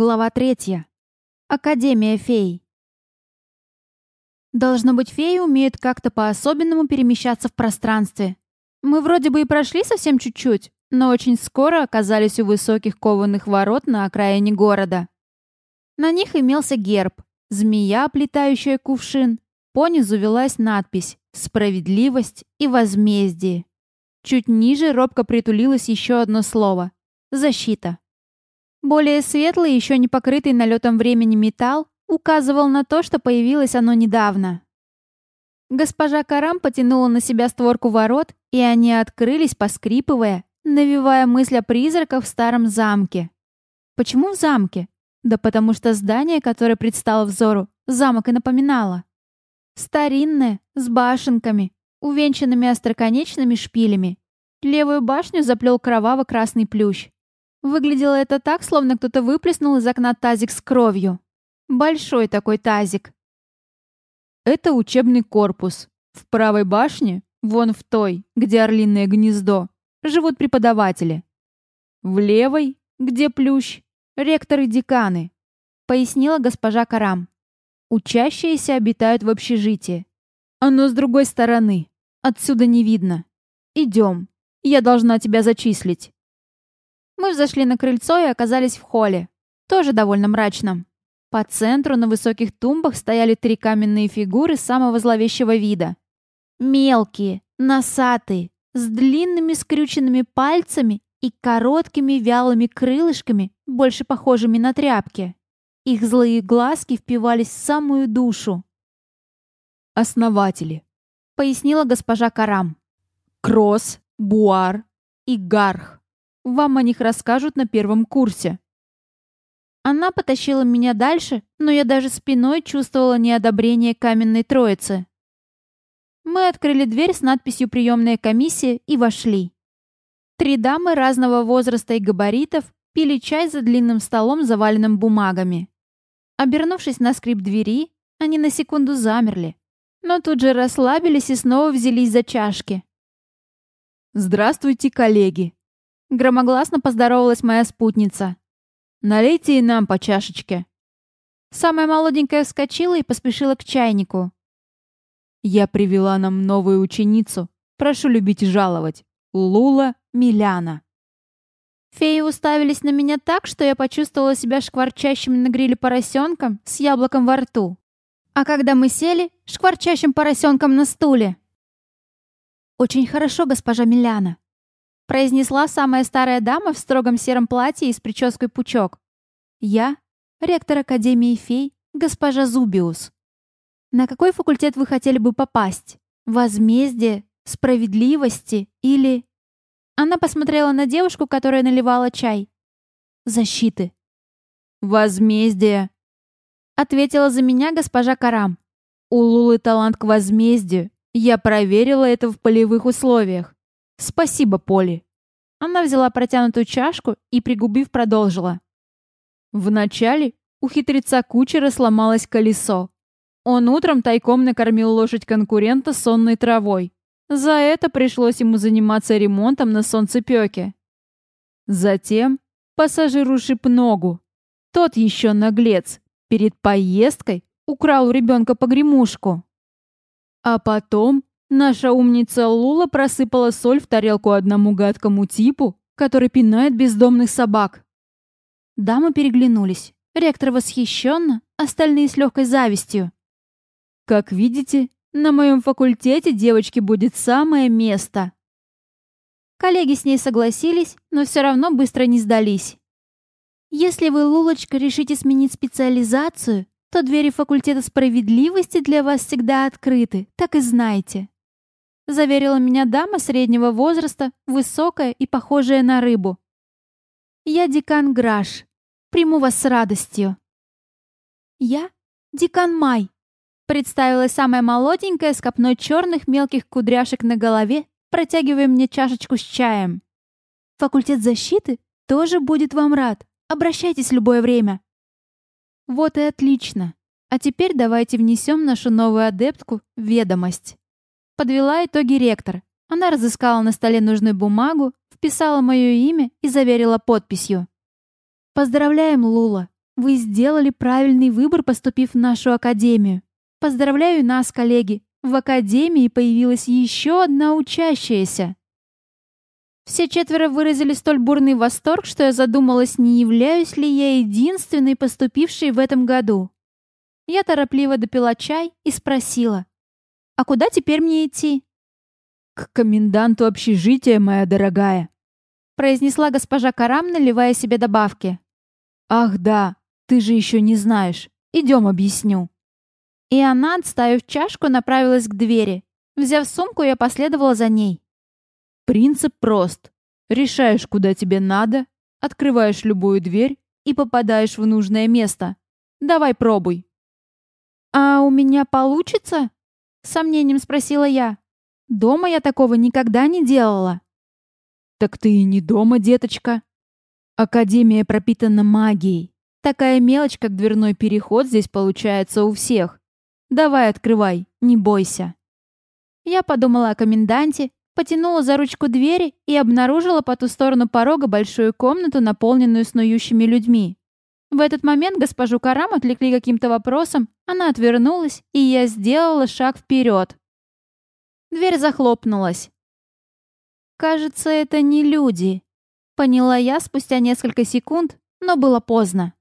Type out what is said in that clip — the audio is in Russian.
Глава третья. Академия фей. Должно быть, феи умеют как-то по-особенному перемещаться в пространстве. Мы вроде бы и прошли совсем чуть-чуть, но очень скоро оказались у высоких кованых ворот на окраине города. На них имелся герб, змея, оплетающая кувшин. Понизу велась надпись «Справедливость и возмездие». Чуть ниже робко притулилось еще одно слово «Защита». Более светлый, еще не покрытый налетом времени металл, указывал на то, что появилось оно недавно. Госпожа Карам потянула на себя створку ворот, и они открылись, поскрипывая, навевая мысль о призраках в старом замке. Почему в замке? Да потому что здание, которое предстало взору, замок и напоминало. Старинное, с башенками, увенчанными остроконечными шпилями. Левую башню заплел кроваво-красный плющ. Выглядело это так, словно кто-то выплеснул из окна тазик с кровью. Большой такой тазик. Это учебный корпус. В правой башне, вон в той, где орлиное гнездо, живут преподаватели. В левой, где плющ, ректоры деканы, пояснила госпожа Карам. Учащиеся обитают в общежитии. Оно с другой стороны. Отсюда не видно. Идем. Я должна тебя зачислить. Мы взошли на крыльцо и оказались в холле. Тоже довольно мрачном. По центру на высоких тумбах стояли три каменные фигуры самого зловещего вида. Мелкие, носатые, с длинными скрюченными пальцами и короткими вялыми крылышками, больше похожими на тряпки. Их злые глазки впивались в самую душу. «Основатели», — пояснила госпожа Карам. «Кросс, Буар и Гарх. Вам о них расскажут на первом курсе». Она потащила меня дальше, но я даже спиной чувствовала неодобрение каменной троицы. Мы открыли дверь с надписью «Приемная комиссия» и вошли. Три дамы разного возраста и габаритов пили чай за длинным столом, заваленным бумагами. Обернувшись на скрип двери, они на секунду замерли, но тут же расслабились и снова взялись за чашки. «Здравствуйте, коллеги!» Громогласно поздоровалась моя спутница. «Налейте и нам по чашечке». Самая молоденькая вскочила и поспешила к чайнику. «Я привела нам новую ученицу. Прошу любить и жаловать. Лула Миляна». Феи уставились на меня так, что я почувствовала себя шкварчащим на гриле поросенком с яблоком во рту. А когда мы сели, шкварчащим поросенком на стуле. «Очень хорошо, госпожа Миляна», произнесла самая старая дама в строгом сером платье и с прической пучок. «Я — ректор Академии фей, госпожа Зубиус. На какой факультет вы хотели бы попасть? Возмездие, справедливости или...» Она посмотрела на девушку, которая наливала чай. «Защиты». «Возмездие», — ответила за меня госпожа Карам. «У Лулы талант к возмездию. Я проверила это в полевых условиях. «Спасибо, Поли». Она взяла протянутую чашку и, пригубив, продолжила. Вначале у хитреца кучера сломалось колесо. Он утром тайком накормил лошадь конкурента сонной травой. За это пришлось ему заниматься ремонтом на солнцепёке. Затем пассажир ушиб ногу. Тот еще наглец. Перед поездкой украл у ребенка погремушку. А потом Наша умница Лула просыпала соль в тарелку одному гадкому типу, который пинает бездомных собак. Дамы переглянулись. Ректор восхищенно, остальные с легкой завистью. Как видите, на моем факультете девочке будет самое место. Коллеги с ней согласились, но все равно быстро не сдались. Если вы, Лулочка, решите сменить специализацию, то двери факультета справедливости для вас всегда открыты, так и знайте заверила меня дама среднего возраста, высокая и похожая на рыбу. «Я декан Граш. Приму вас с радостью». «Я декан Май», — представилась самая молоденькая с копной черных мелких кудряшек на голове, протягивая мне чашечку с чаем. «Факультет защиты тоже будет вам рад. Обращайтесь в любое время». «Вот и отлично. А теперь давайте внесем нашу новую адептку в ведомость». Подвела итоги ректор. Она разыскала на столе нужную бумагу, вписала мое имя и заверила подписью. «Поздравляем, Лула. Вы сделали правильный выбор, поступив в нашу академию. Поздравляю нас, коллеги. В академии появилась еще одна учащаяся. Все четверо выразили столь бурный восторг, что я задумалась, не являюсь ли я единственной поступившей в этом году. Я торопливо допила чай и спросила, «А куда теперь мне идти?» «К коменданту общежития, моя дорогая», произнесла госпожа Карам, наливая себе добавки. «Ах да, ты же еще не знаешь. Идем объясню». И она, отставив чашку, направилась к двери. Взяв сумку, я последовала за ней. Принцип прост. Решаешь, куда тебе надо, открываешь любую дверь и попадаешь в нужное место. Давай пробуй. «А у меня получится?» — с сомнением спросила я. «Дома я такого никогда не делала». «Так ты и не дома, деточка. Академия пропитана магией. Такая мелочь, как дверной переход, здесь получается у всех. Давай, открывай, не бойся». Я подумала о коменданте, потянула за ручку двери и обнаружила по ту сторону порога большую комнату, наполненную снующими людьми. В этот момент госпожу Карам отвлекли каким-то вопросом, она отвернулась, и я сделала шаг вперед. Дверь захлопнулась. «Кажется, это не люди», — поняла я спустя несколько секунд, но было поздно.